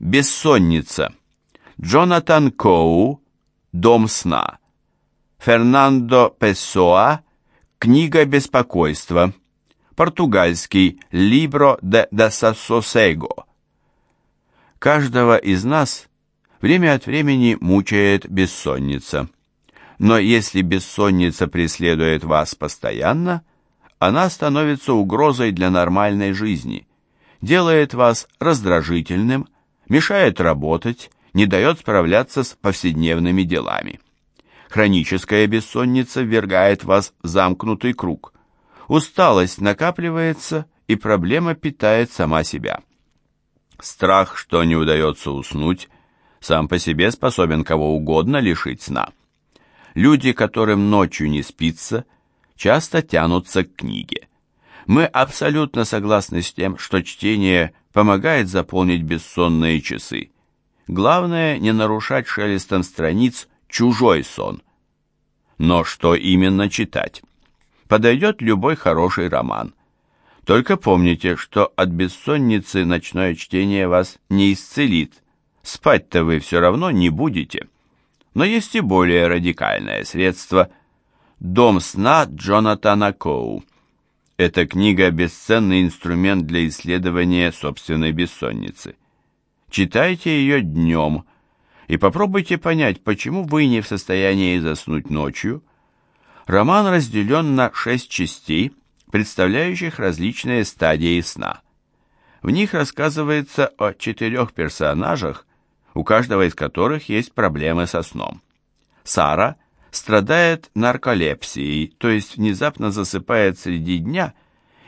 Бессонница. Джонатан Коу. Дом сна. Фернандо Пессоа. Книга беспокойства. Португальский. Libro de desasosiego. Каждого из нас время от времени мучает бессонница. Но если бессонница преследует вас постоянно, она становится угрозой для нормальной жизни, делает вас раздражительным, мешает работать, не дает справляться с повседневными делами. Хроническая бессонница ввергает вас в замкнутый круг. Усталость накапливается, и проблема питает сама себя. Страх, что не удается уснуть, сам по себе способен кого угодно лишить сна. Люди, которым ночью не спится, часто тянутся к книге. Мы абсолютно согласны с тем, что чтение помогает заполнить бессонные часы. Главное не нарушать шелестом страниц чужой сон. Но что именно читать? Подойдет любой хороший роман. Только помните, что от бессонницы ночное чтение вас не исцелит. Спать-то вы все равно не будете. Но есть и более радикальное средство «Дом сна» Джонатана Коу. Эта книга – бесценный инструмент для исследования собственной бессонницы. Читайте ее днем и попробуйте понять, почему вы не в состоянии заснуть ночью. Роман разделен на шесть частей, представляющих различные стадии сна. В них рассказывается о четырех персонажах, у каждого из которых есть проблемы со сном. Сара страдает нарколепсией, то есть внезапно засыпает среди дня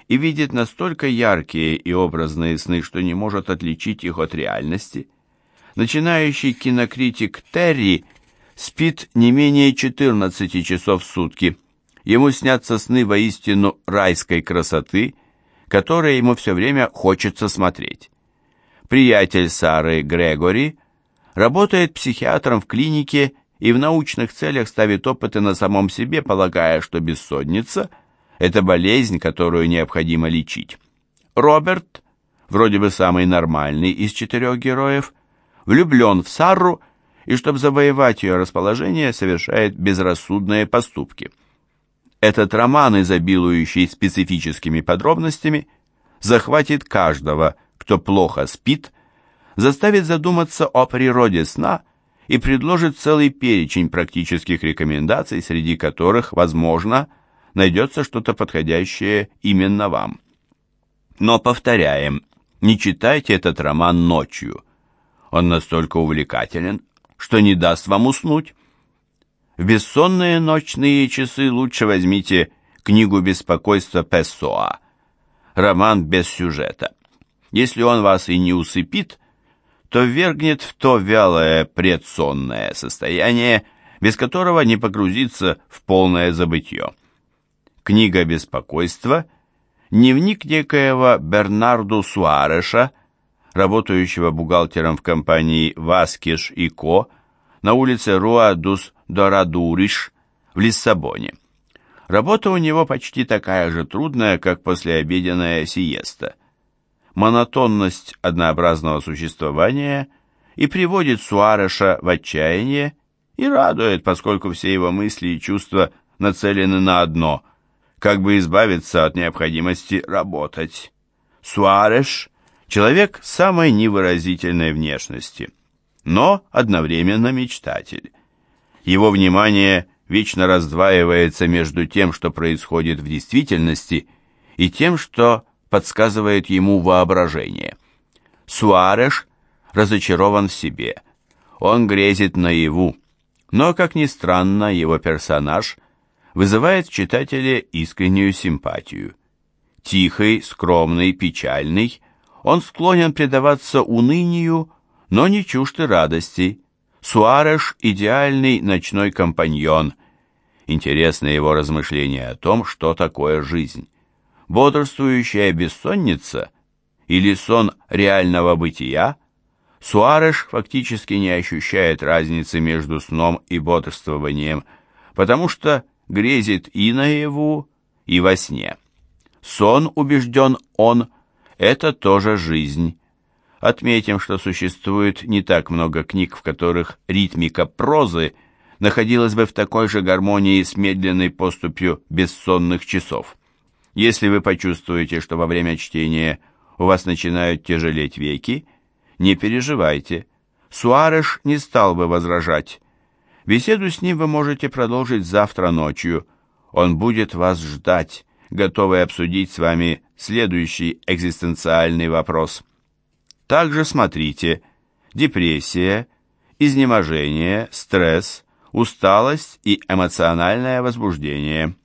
и видит настолько яркие и образные сны, что не может отличить их от реальности. Начинающий кинокритик Терри спит не менее 14 часов в сутки. Ему снятся сны воистину райской красоты, которые ему все время хочется смотреть. Приятель Сары Грегори работает психиатром в клинике и в научных целях ставит опыты на самом себе, полагая, что бессонница – это болезнь, которую необходимо лечить. Роберт, вроде бы самый нормальный из четырех героев, влюблен в Сару и, чтобы завоевать ее расположение, совершает безрассудные поступки. Этот роман, изобилующий специфическими подробностями, захватит каждого, кто плохо спит – заставит задуматься о природе сна и предложит целый перечень практических рекомендаций, среди которых, возможно, найдется что-то подходящее именно вам. Но повторяем, не читайте этот роман ночью. Он настолько увлекателен, что не даст вам уснуть. В бессонные ночные часы лучше возьмите книгу беспокойства Пессоа, роман без сюжета. Если он вас и не усыпит, то ввергнет в то вялое предсонное состояние, без которого не погрузиться в полное забытье. Книга беспокойства – дневник некоего Бернарду Суареша, работающего бухгалтером в компании «Васкиш и Ко» на улице Руадус Дорадуриш в Лиссабоне. Работа у него почти такая же трудная, как послеобеденная сиеста – монотонность однообразного существования и приводит Суареша в отчаяние и радует, поскольку все его мысли и чувства нацелены на одно – как бы избавиться от необходимости работать. Суареш – человек самой невыразительной внешности, но одновременно мечтатель. Его внимание вечно раздваивается между тем, что происходит в действительности, и тем, что подсказывает ему воображение. Суареш разочарован в себе. Он грезит наяву, но, как ни странно, его персонаж вызывает в читателе искреннюю симпатию. Тихий, скромный, печальный, он склонен предаваться унынию, но не чужд и радости. Суареш – идеальный ночной компаньон. Интересны его размышления о том, что такое жизнь бодрствующая бессонница или сон реального бытия, Суареш фактически не ощущает разницы между сном и бодрствованием, потому что грезит и наяву, и во сне. Сон, убежден он, это тоже жизнь. Отметим, что существует не так много книг, в которых ритмика прозы находилась бы в такой же гармонии с медленной поступью бессонных часов. Если вы почувствуете, что во время чтения у вас начинают тяжелеть веки, не переживайте. Суареш не стал бы возражать. Беседу с ним вы можете продолжить завтра ночью. Он будет вас ждать, готовый обсудить с вами следующий экзистенциальный вопрос. Также смотрите депрессия, изнеможение, стресс, усталость и эмоциональное возбуждение –